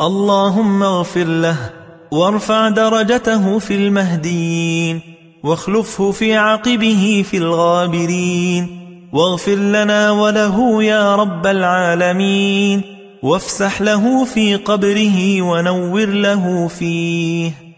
اللهم اغفر له وارفع درجته في المهديين واخلفه في عقبه في الغابرين واغفر لنا وله يا رب العالمين وافسح له في قبره ونور له فيه.